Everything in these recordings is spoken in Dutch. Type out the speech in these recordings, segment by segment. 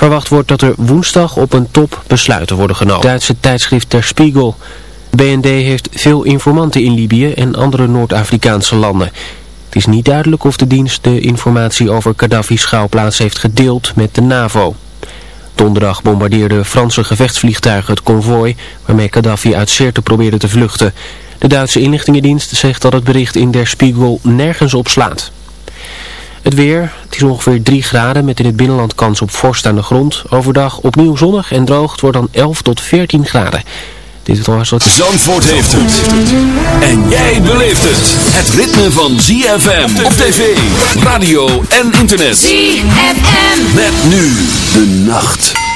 Verwacht wordt dat er woensdag op een top besluiten worden genomen. Duitse tijdschrift Der Spiegel. BND heeft veel informanten in Libië en andere Noord-Afrikaanse landen. Het is niet duidelijk of de dienst de informatie over Gaddafi's schouwplaats heeft gedeeld met de NAVO. Donderdag bombardeerden Franse gevechtsvliegtuigen het konvooi waarmee Gaddafi uit Sirte probeerde te vluchten. De Duitse inlichtingendienst zegt dat het bericht in Der Spiegel nergens op slaat. Het weer, het is ongeveer 3 graden met in het binnenland kans op vorst aan de grond. Overdag opnieuw zonnig en droog, het wordt dan 11 tot 14 graden. Dit was wat... Zandvoort heeft het. En jij beleeft het. Het ritme van ZFM op tv, radio en internet. ZFM. Met nu de nacht.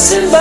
passing by.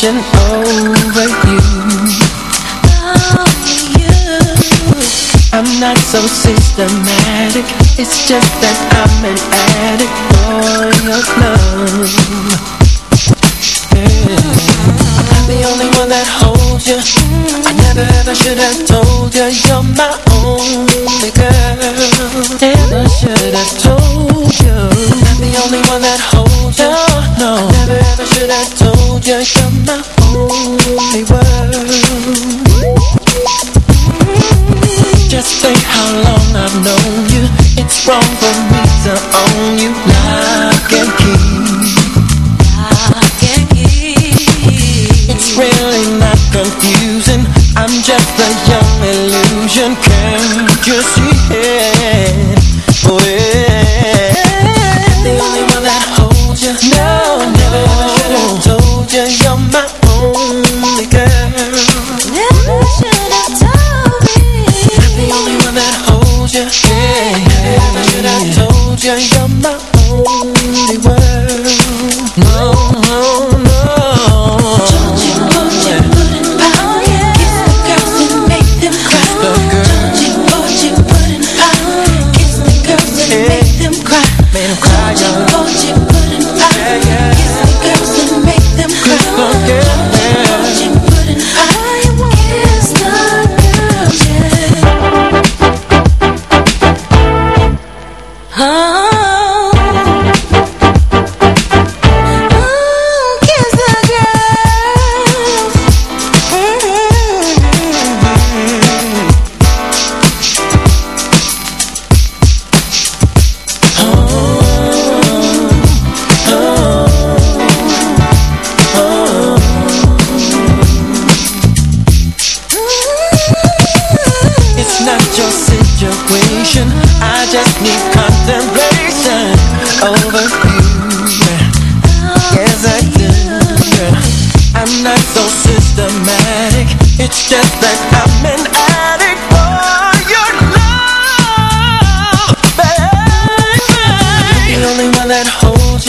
obsession over you. Over you. I'm not so systematic. It's just that I'm an addict for your love. Yeah. I'm the only one that holds you. I never ever should have told you you're my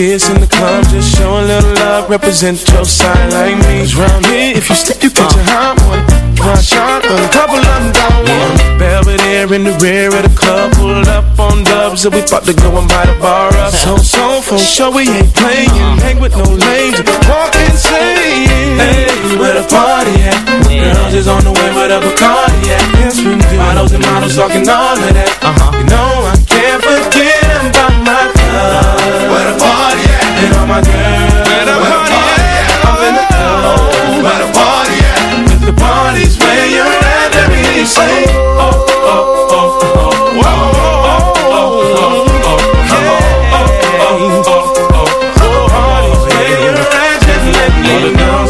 See us in the club, just show a little love, represent your side like me. Cause round here, if you slip, you catch a hot one. One shot, a couple of them got one. Belvedere in the rear of the club, pulled up on dubs, and we about to go and buy the bar up. So, so, for sure, we ain't playing, hang with no lames, walk insane. Hey, where the party at? Girls is on the way with a Bacardi at. Yes, we do. Models and models talking all of that. Uh-huh. You know I the party at? I'm finna go. The party at? If the party's where you're at, let me. Oh, oh, oh, oh, oh, oh, oh, oh, oh. All the girls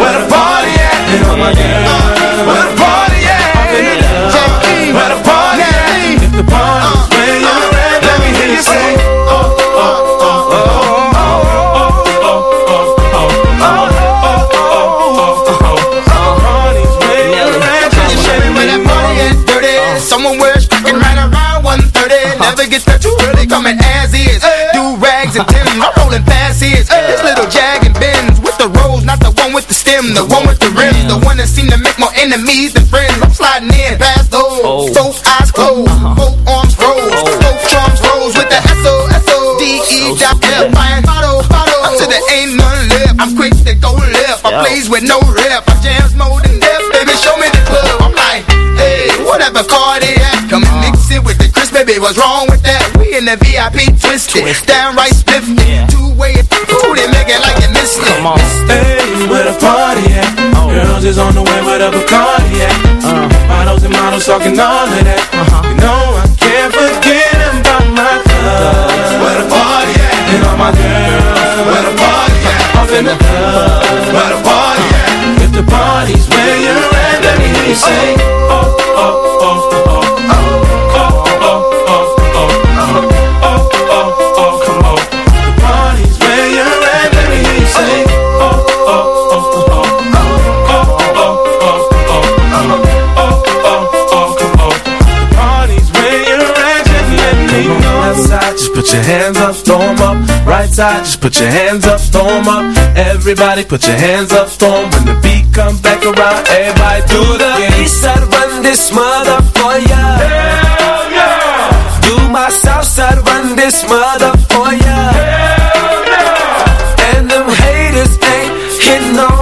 Where the party at? Where the party at? Where the party at? If the party's let me hear you say, oh, oh, oh, oh. As is. Hey. Do rags and Tim's, I'm rolling fast is. Hey. This little with the one with the rims The one that seem to make more enemies than friends. I'm sliding in past those. Oh. Both eyes closed uh-huh. Both arms rose oh. Both drums rose With the S-O-S-O D-E dot F Fine bottle, bottle. Until there ain't none left. I'm quick to go left. I plays with no rep. I jams more than death Baby show me the club. I'm like Hey, whatever car they at? Come and mix it with the Baby what's wrong with that We in the VIP twisted Twisted. Downright spiffy Yeah. Two-way Ooh, they make it like you missed it Come on. Hey, where the party at? Oh. Girls is on the way with a Bacardi at. Uh. Models and models talking all of that. Uh-huh. You know I can't forget about my club. Where the party at? And all my girls. Where the party at? Up in the club. Where the party at? If the party's where you're at, let me hear you say. Oh, oh, oh, oh. Oh, oh, put your hands up, 'em up. Right side, just put your hands up, 'em up. Everybody put your hands up, 'em. When the beat comes back around, everybody do the East side run this mother for ya. Hell yeah! Do my south side run this mother for ya. Hell yeah! And them haters ain't hitting on,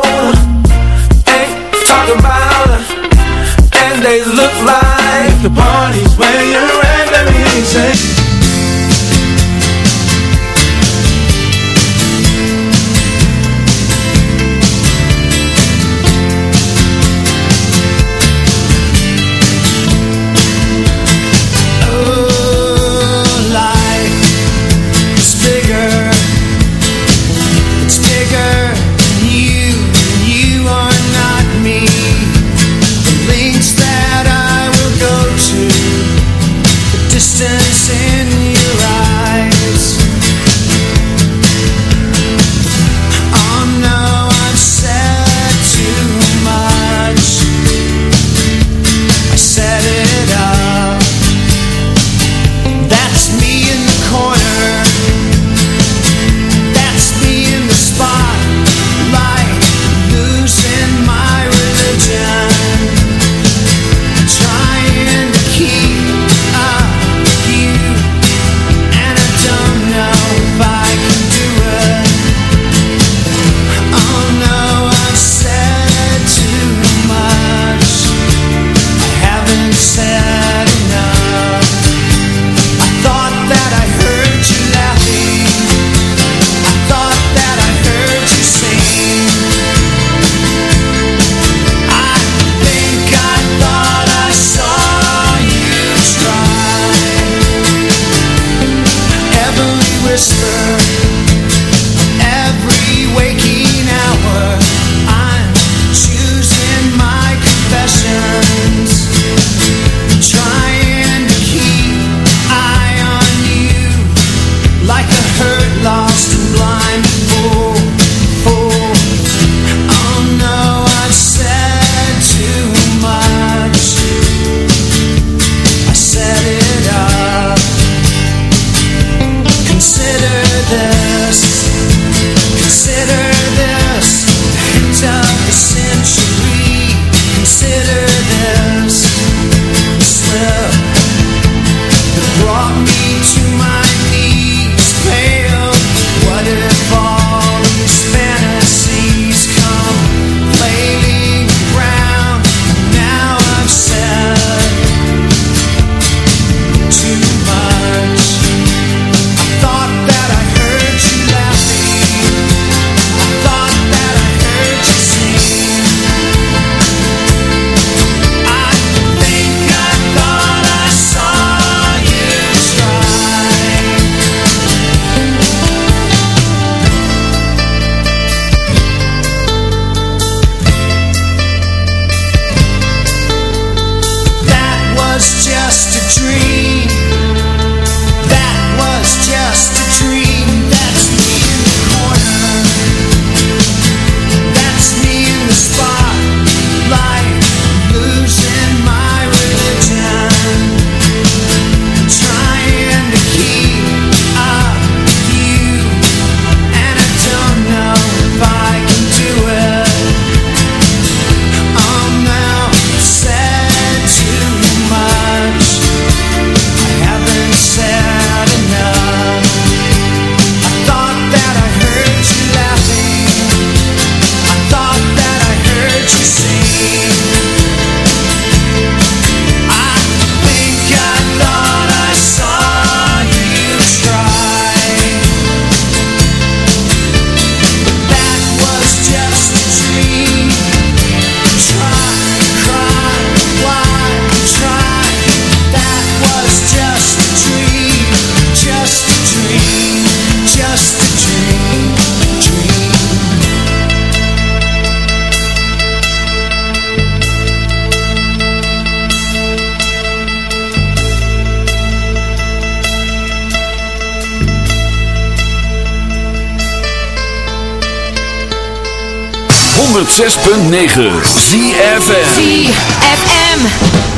106.9 ZFM ZFM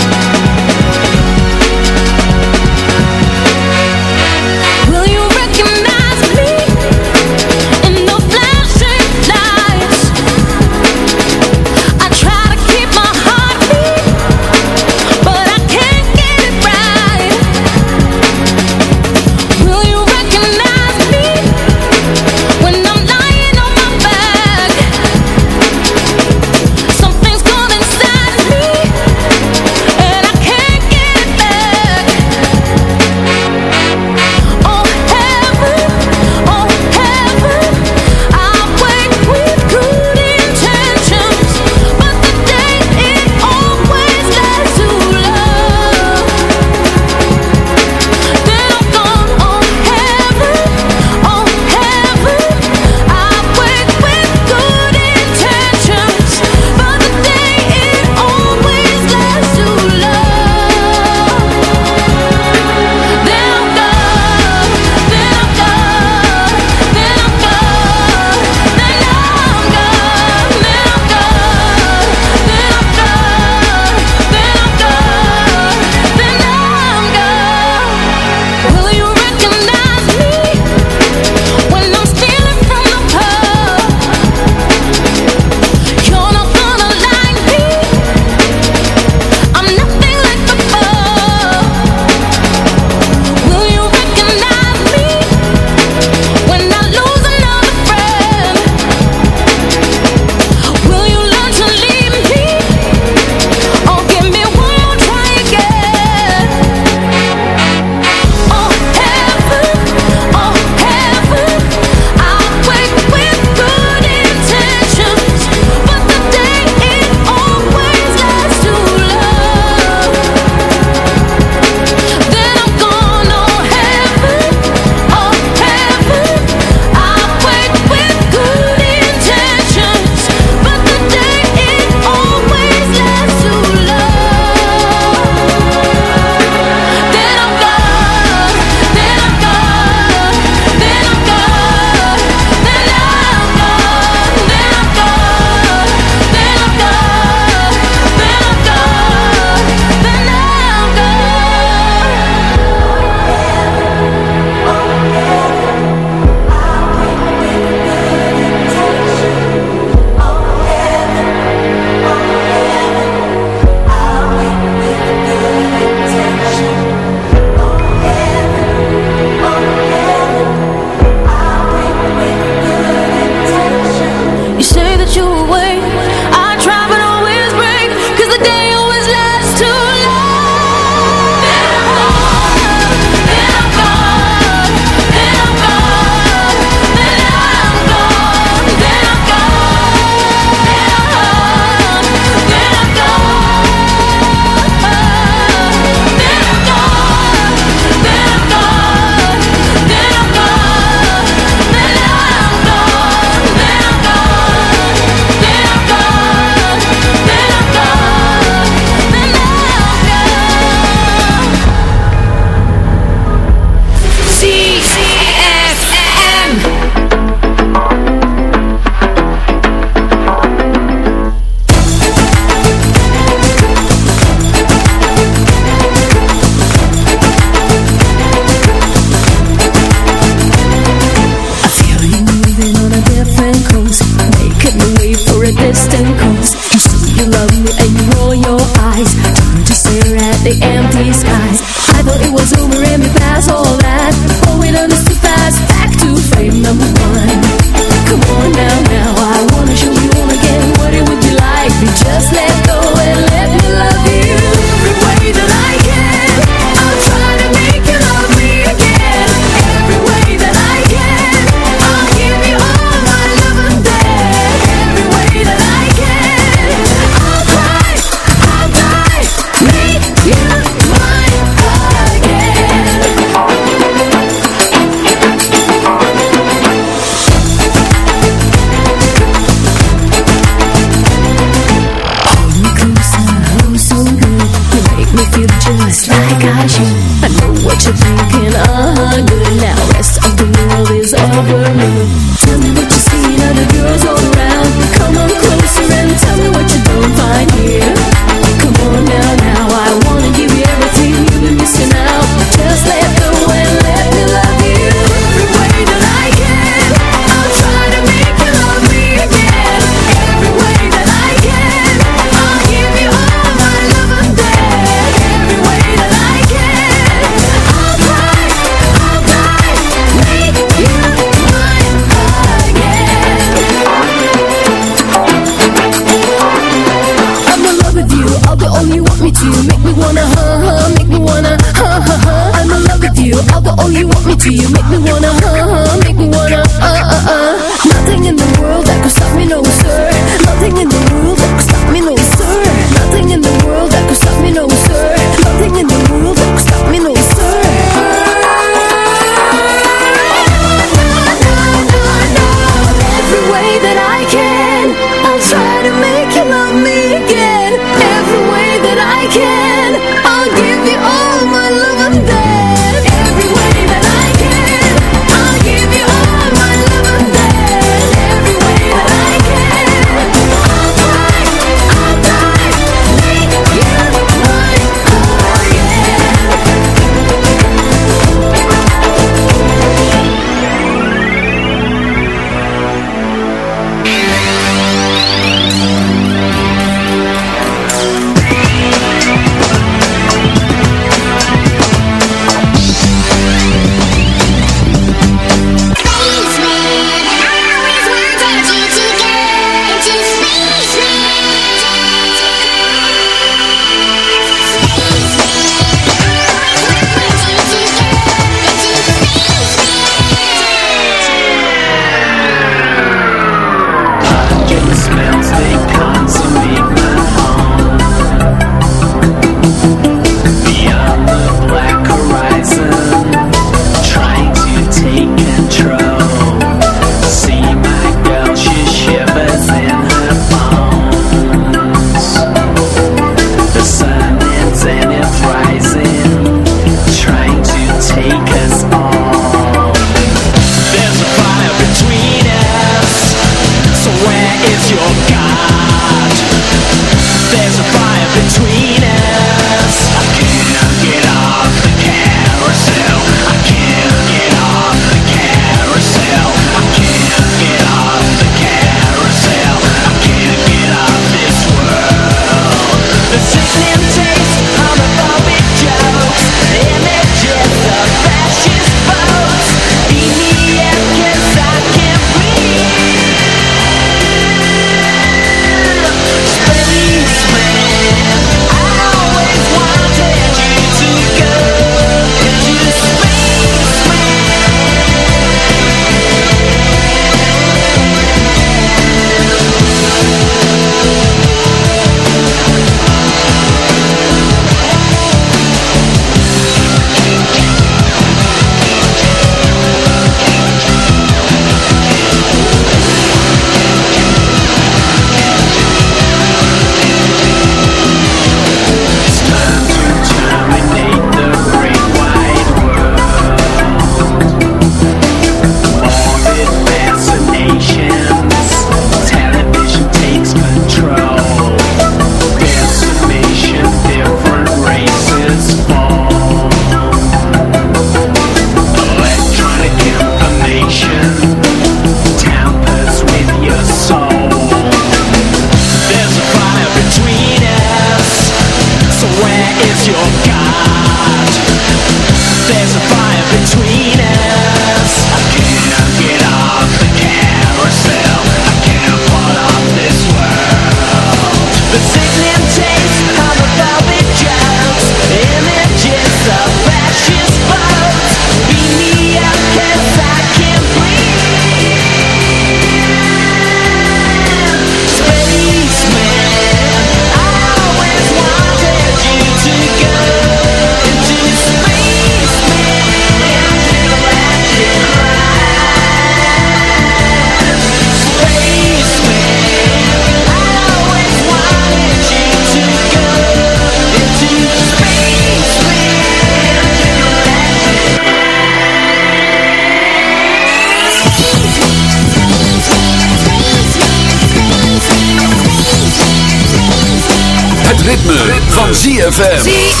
ZFM.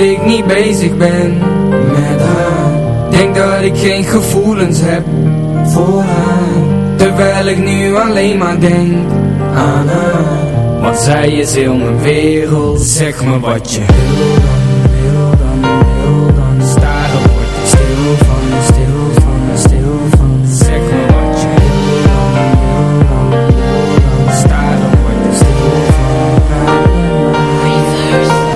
Dat ik niet bezig ben met haar. Denk dat ik geen gevoelens heb voor haar. Terwijl ik nu alleen maar denk aan haar. Want zij is heel mijn wereld Zeg me wat je wil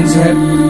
happens, happens.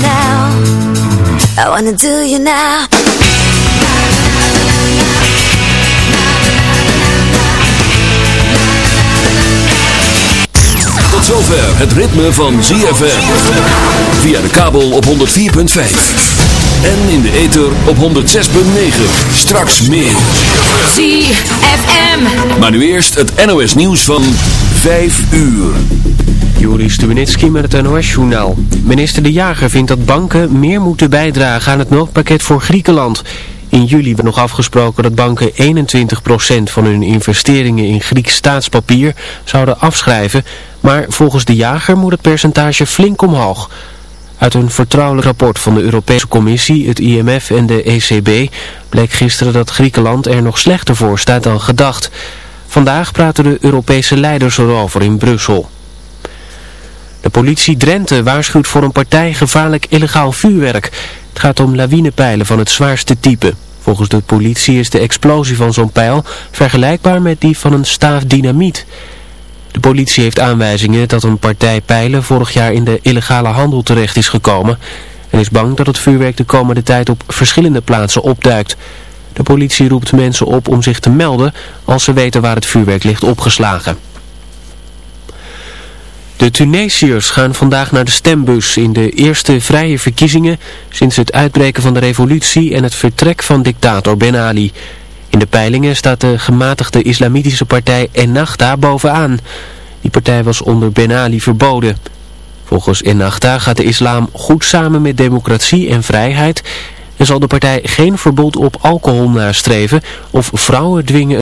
now? I wanna do you now. Tot zover het ritme van ZFM. Via de kabel op 104.5. En in de ether op 106.9. Straks meer. ZFM. Maar nu eerst het NOS nieuws van 5 uur. Joris Stubenitski met het NOS-journaal. Minister De Jager vindt dat banken meer moeten bijdragen aan het noodpakket voor Griekenland. In juli werd nog afgesproken dat banken 21% van hun investeringen in Grieks staatspapier zouden afschrijven. Maar volgens De Jager moet het percentage flink omhoog. Uit een vertrouwelijk rapport van de Europese Commissie, het IMF en de ECB bleek gisteren dat Griekenland er nog slechter voor staat dan gedacht. Vandaag praten de Europese leiders erover in Brussel. De politie Drenthe waarschuwt voor een partij gevaarlijk illegaal vuurwerk. Het gaat om lawinepijlen van het zwaarste type. Volgens de politie is de explosie van zo'n pijl vergelijkbaar met die van een staaf dynamiet. De politie heeft aanwijzingen dat een partij pijlen vorig jaar in de illegale handel terecht is gekomen en is bang dat het vuurwerk de komende tijd op verschillende plaatsen opduikt. De politie roept mensen op om zich te melden als ze weten waar het vuurwerk ligt opgeslagen. De Tunesiërs gaan vandaag naar de stembus in de eerste vrije verkiezingen sinds het uitbreken van de revolutie en het vertrek van dictator Ben Ali. In de peilingen staat de gematigde islamitische partij Ennahda bovenaan. Die partij was onder Ben Ali verboden. Volgens Ennahda gaat de islam goed samen met democratie en vrijheid en zal de partij geen verbod op alcohol nastreven of vrouwen dwingen